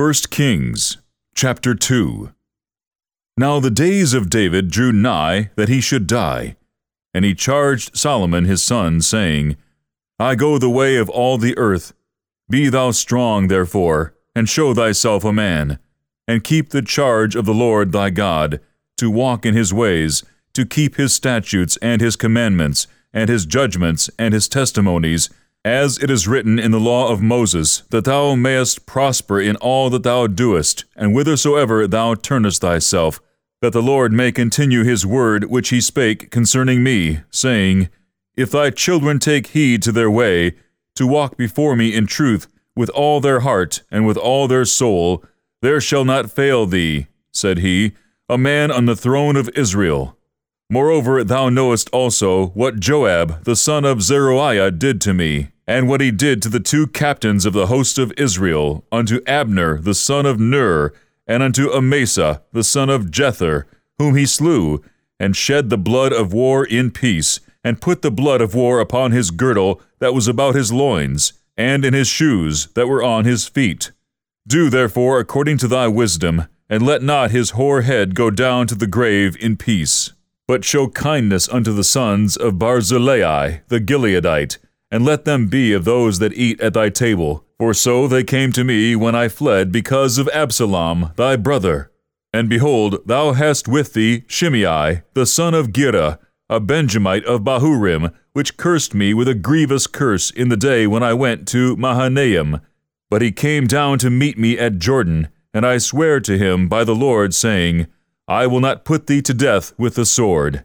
1 Kings chapter 2 Now the days of David drew nigh that he should die, and he charged Solomon his son, saying, I go the way of all the earth. Be thou strong, therefore, and show thyself a man, and keep the charge of the Lord thy God, to walk in his ways, to keep his statutes and his commandments, and his judgments and his testimonies, as it is written in the law of Moses, that thou mayest prosper in all that thou doest, and whithersoever thou turnest thyself, that the Lord may continue his word which he spake concerning me, saying, If thy children take heed to their way, to walk before me in truth, with all their heart and with all their soul, there shall not fail thee, said he, a man on the throne of Israel. Moreover, thou knowest also what Joab the son of Zeruiah did to me, and what he did to the two captains of the host of Israel, unto Abner the son of Ner, and unto Amasa the son of Jether, whom he slew, and shed the blood of war in peace, and put the blood of war upon his girdle that was about his loins, and in his shoes that were on his feet. Do therefore according to thy wisdom, and let not his hoar head go down to the grave in peace but show kindness unto the sons of Barzillai the Gileadite, and let them be of those that eat at thy table. For so they came to me when I fled because of Absalom thy brother. And behold, thou hast with thee Shimei, the son of Gera, a Benjamite of Bahurim, which cursed me with a grievous curse in the day when I went to Mahanaim. But he came down to meet me at Jordan, and I swear to him by the Lord, saying, I will not put thee to death with the sword.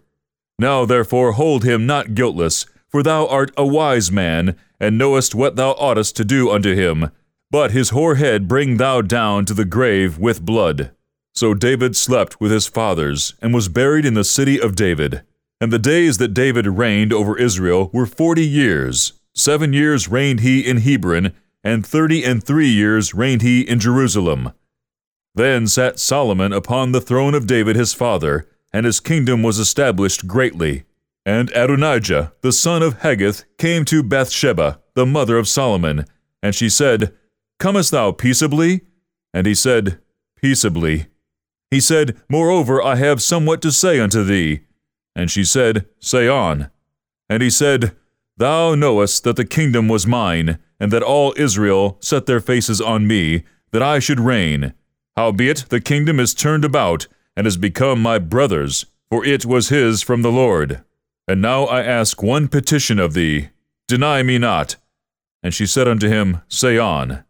Now therefore hold him not guiltless, for thou art a wise man, and knowest what thou oughtest to do unto him. But his hoar head bring thou down to the grave with blood. So David slept with his fathers, and was buried in the city of David. And the days that David reigned over Israel were forty years. Seven years reigned he in Hebron, and thirty and three years reigned he in Jerusalem. Then sat Solomon upon the throne of David his father, and his kingdom was established greatly. And Adonijah, the son of Haggith, came to Bathsheba, the mother of Solomon, and she said, Comest thou peaceably? And he said, Peaceably. He said, Moreover, I have somewhat to say unto thee. And she said, Say on. And he said, Thou knowest that the kingdom was mine, and that all Israel set their faces on me, that I should reign. Howbeit the kingdom is turned about, and is become my brother's, for it was his from the Lord. And now I ask one petition of thee, deny me not. And she said unto him, Say on.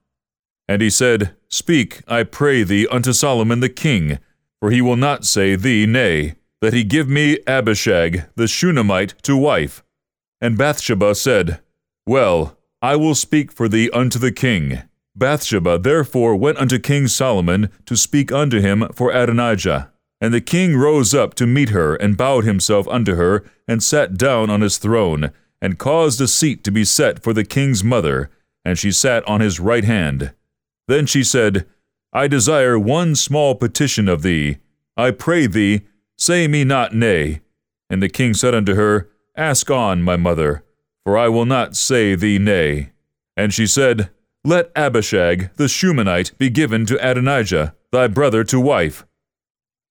And he said, Speak, I pray thee, unto Solomon the king, for he will not say thee nay, that he give me Abishag the Shunammite to wife. And Bathsheba said, Well, I will speak for thee unto the king. Bathsheba therefore went unto King Solomon to speak unto him for Adonijah. And the king rose up to meet her, and bowed himself unto her, and sat down on his throne, and caused a seat to be set for the king's mother, and she sat on his right hand. Then she said, I desire one small petition of thee. I pray thee, say me not nay. And the king said unto her, Ask on, my mother, for I will not say thee nay. And she said, let Abishag the Shunammite be given to Adonijah, thy brother, to wife.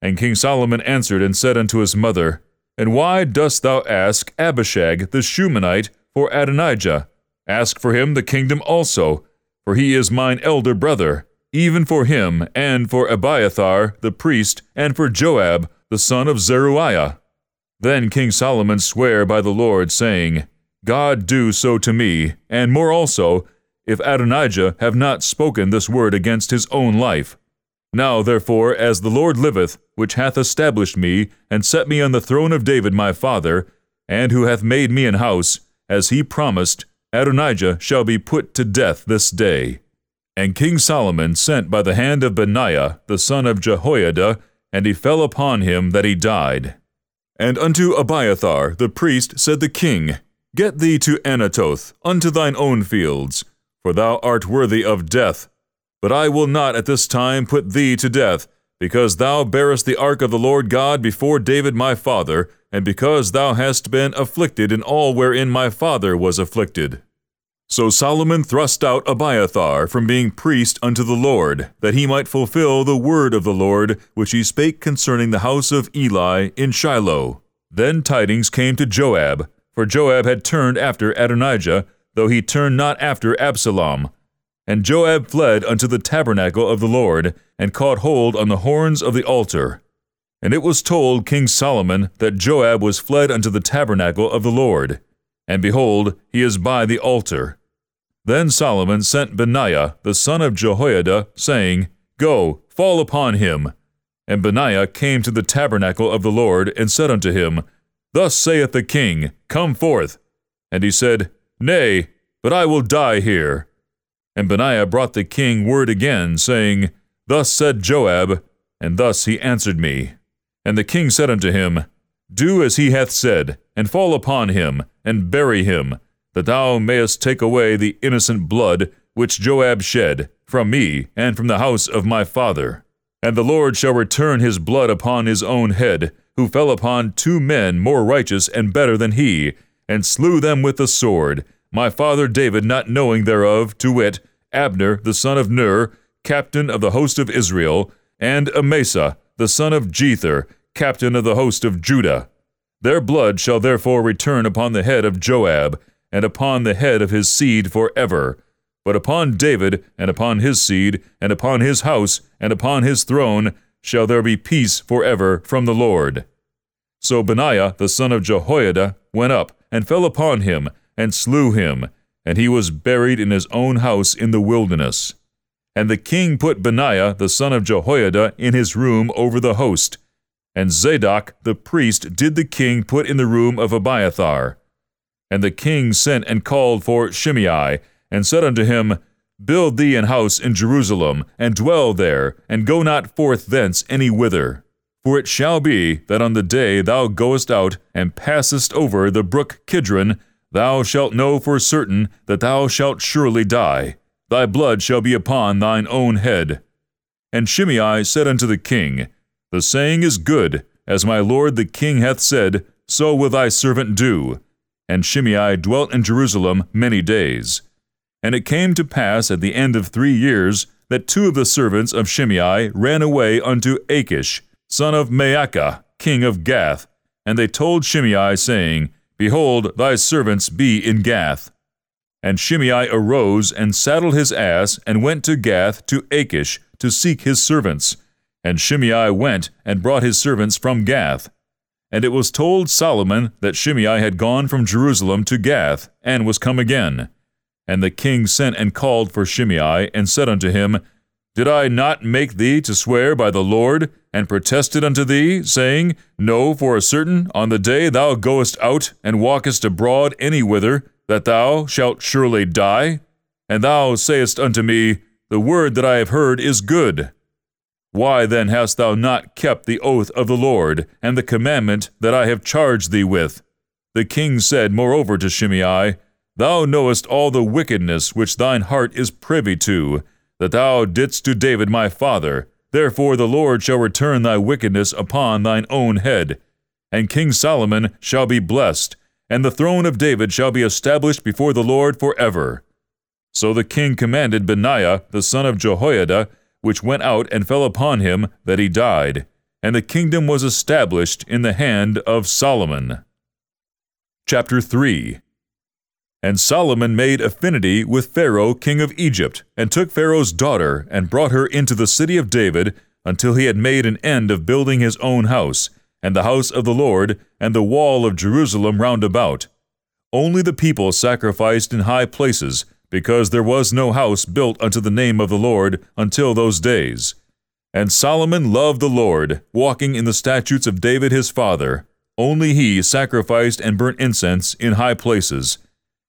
And King Solomon answered and said unto his mother, And why dost thou ask Abishag the Shunammite for Adonijah? Ask for him the kingdom also, for he is mine elder brother, even for him, and for Abiathar the priest, and for Joab the son of Zeruiah. Then King Solomon sware by the Lord, saying, God do so to me, and more also, if Adonijah have not spoken this word against his own life. Now, therefore, as the Lord liveth, which hath established me, and set me on the throne of David my father, and who hath made me an house, as he promised, Adonijah shall be put to death this day. And King Solomon sent by the hand of Benaiah, the son of Jehoiada, and he fell upon him that he died. And unto Abiathar the priest said the king, Get thee to Anathoth, unto thine own fields, for thou art worthy of death. But I will not at this time put thee to death, because thou bearest the ark of the Lord God before David my father, and because thou hast been afflicted in all wherein my father was afflicted. So Solomon thrust out Abiathar from being priest unto the Lord, that he might fulfill the word of the Lord which he spake concerning the house of Eli in Shiloh. Then tidings came to Joab, for Joab had turned after Adonijah, though he turned not after Absalom. And Joab fled unto the tabernacle of the Lord, and caught hold on the horns of the altar. And it was told King Solomon that Joab was fled unto the tabernacle of the Lord. And behold, he is by the altar. Then Solomon sent Benaiah the son of Jehoiada, saying, Go, fall upon him. And Benaiah came to the tabernacle of the Lord, and said unto him, Thus saith the king, Come forth. And he said, Nay, but I will die here. And Benaiah brought the king word again, saying, Thus said Joab, and thus he answered me. And the king said unto him, Do as he hath said, and fall upon him, and bury him, that thou mayest take away the innocent blood which Joab shed from me and from the house of my father. And the Lord shall return his blood upon his own head, who fell upon two men more righteous and better than he, and slew them with the sword, my father David not knowing thereof, to wit, Abner the son of Ner, captain of the host of Israel, and Amasa the son of Jether, captain of the host of Judah. Their blood shall therefore return upon the head of Joab, and upon the head of his seed for ever. But upon David, and upon his seed, and upon his house, and upon his throne, shall there be peace for ever from the Lord. So Benaiah the son of Jehoiada went up, and fell upon him, and slew him, and he was buried in his own house in the wilderness. And the king put Benaiah the son of Jehoiada in his room over the host, and Zadok the priest did the king put in the room of Abiathar. And the king sent and called for Shimei, and said unto him, Build thee an house in Jerusalem, and dwell there, and go not forth thence any whither. For it shall be that on the day thou goest out and passest over the brook Kidron, thou shalt know for certain that thou shalt surely die. Thy blood shall be upon thine own head. And Shimei said unto the king, The saying is good, as my lord the king hath said, so will thy servant do. And Shimei dwelt in Jerusalem many days. And it came to pass at the end of three years that two of the servants of Shimei ran away unto Achish, son of Maacah, king of Gath. And they told Shimei, saying, Behold, thy servants be in Gath. And Shimei arose and saddled his ass and went to Gath to Achish to seek his servants. And Shimei went and brought his servants from Gath. And it was told Solomon that Shimei had gone from Jerusalem to Gath, and was come again. And the king sent and called for Shimei, and said unto him, Did I not make thee to swear by the Lord, and protested unto thee, saying, Know for a certain, on the day thou goest out and walkest abroad any whither, that thou shalt surely die? And thou sayest unto me, The word that I have heard is good. Why then hast thou not kept the oath of the Lord, and the commandment that I have charged thee with? The king said moreover to Shimei, Thou knowest all the wickedness which thine heart is privy to, that thou didst to David my father. Therefore the Lord shall return thy wickedness upon thine own head. And King Solomon shall be blessed, and the throne of David shall be established before the Lord for ever. So the king commanded Benaiah the son of Jehoiada, which went out and fell upon him, that he died, and the kingdom was established in the hand of Solomon. Chapter 3 And Solomon made affinity with Pharaoh king of Egypt, and took Pharaoh's daughter, and brought her into the city of David, until he had made an end of building his own house, and the house of the Lord, and the wall of Jerusalem round about. Only the people sacrificed in high places, because there was no house built unto the name of the Lord until those days. And Solomon loved the Lord, walking in the statutes of David his father. Only he sacrificed and burnt incense in high places.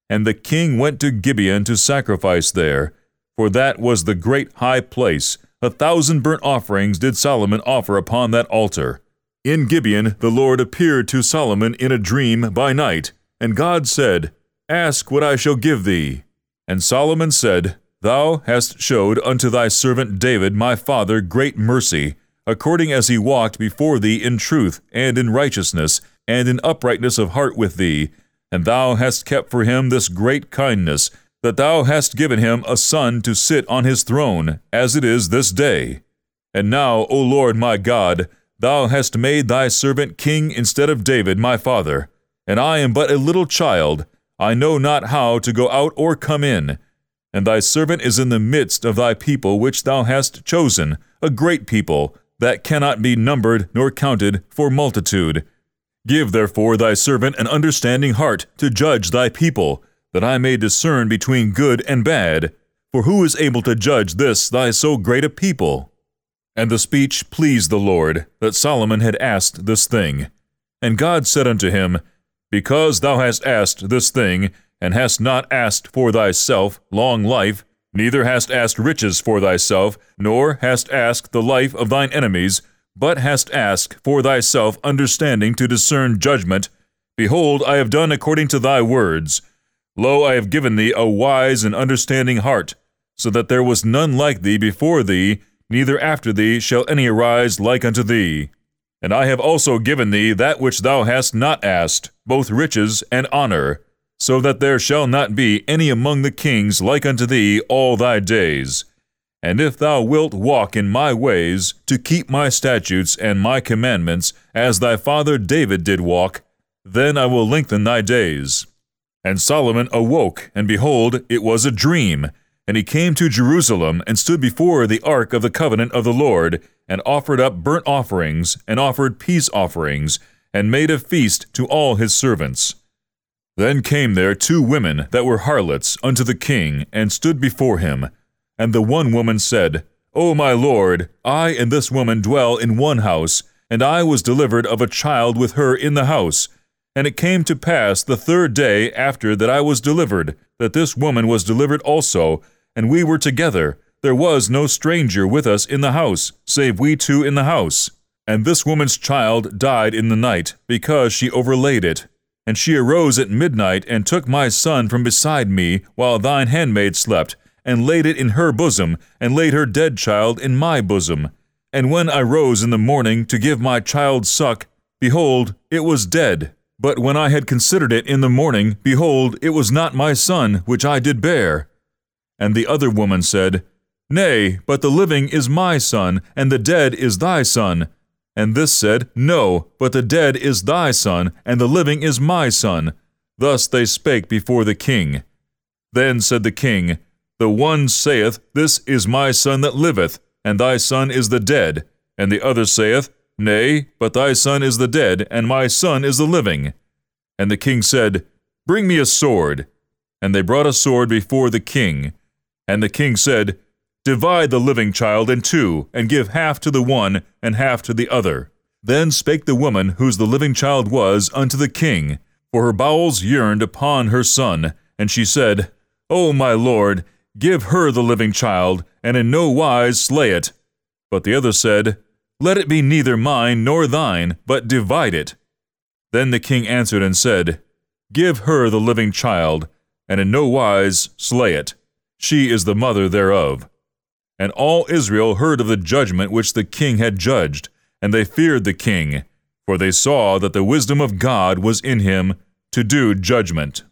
And the king went to Gibeon to sacrifice there, for that was the great high place. A thousand burnt offerings did Solomon offer upon that altar. In Gibeon the Lord appeared to Solomon in a dream by night, and God said, Ask what I shall give thee. And Solomon said, Thou hast showed unto thy servant David my father great mercy, according as he walked before thee in truth, and in righteousness, and in uprightness of heart with thee, and thou hast kept for him this great kindness, that thou hast given him a son to sit on his throne, as it is this day. And now, O Lord my God, thou hast made thy servant king instead of David my father. And I am but a little child, I know not how to go out or come in. And thy servant is in the midst of thy people which thou hast chosen, a great people, that cannot be numbered nor counted for multitude. Give therefore thy servant an understanding heart to judge thy people, that I may discern between good and bad. For who is able to judge this thy so great a people? And the speech pleased the Lord, that Solomon had asked this thing. And God said unto him, Because thou hast asked this thing, and hast not asked for thyself long life, neither hast asked riches for thyself, nor hast asked the life of thine enemies, but hast asked for thyself understanding to discern judgment, behold, I have done according to thy words. Lo, I have given thee a wise and understanding heart, so that there was none like thee before thee, neither after thee shall any arise like unto thee. And I have also given thee that which thou hast not asked, both riches and honor, so that there shall not be any among the kings like unto thee all thy days. And if thou wilt walk in my ways, to keep my statutes and my commandments, as thy father David did walk, then I will lengthen thy days. And Solomon awoke, and behold, it was a dream. And he came to Jerusalem, and stood before the ark of the covenant of the Lord, and offered up burnt offerings, and offered peace offerings, and made a feast to all his servants. Then came there two women that were harlots unto the king, and stood before him. And the one woman said, O my lord, I and this woman dwell in one house, and I was delivered of a child with her in the house. And it came to pass the third day after that I was delivered, that this woman was delivered also, and we were together. There was no stranger with us in the house, save we two in the house. And this woman's child died in the night, because she overlaid it. And she arose at midnight, and took my son from beside me, while thine handmaid slept, and laid it in her bosom, and laid her dead child in my bosom. And when I rose in the morning to give my child suck, behold, it was dead. But when I had considered it in the morning, behold, it was not my son which I did bear. And the other woman said, Nay, but the living is my son, and the dead is thy son. And this said, No, but the dead is thy son, and the living is my son. Thus they spake before the king. Then said the king, The one saith, This is my son that liveth, and thy son is the dead. And the other saith, Nay, but thy son is the dead, and my son is the living. And the king said, Bring me a sword. And they brought a sword before the king. And the king said, Divide the living child in two, and give half to the one, and half to the other. Then spake the woman whose the living child was unto the king, for her bowels yearned upon her son, and she said, O my lord, give her the living child, and in no wise slay it. But the other said, Let it be neither mine nor thine, but divide it. Then the king answered and said, Give her the living child, and in no wise slay it. She is the mother thereof. And all Israel heard of the judgment which the king had judged, and they feared the king, for they saw that the wisdom of God was in him to do judgment.